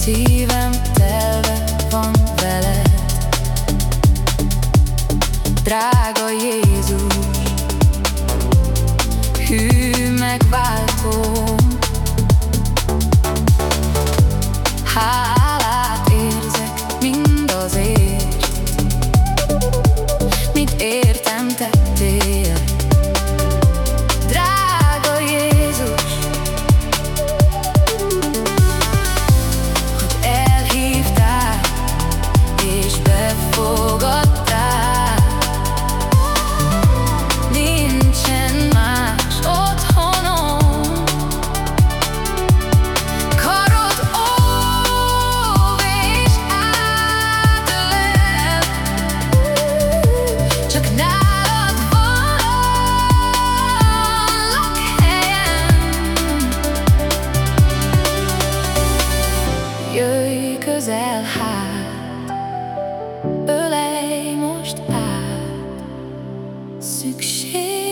Szívem telve van veled Drága Jézus Hű megvált shit.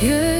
Yeah.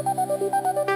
I'm a baby,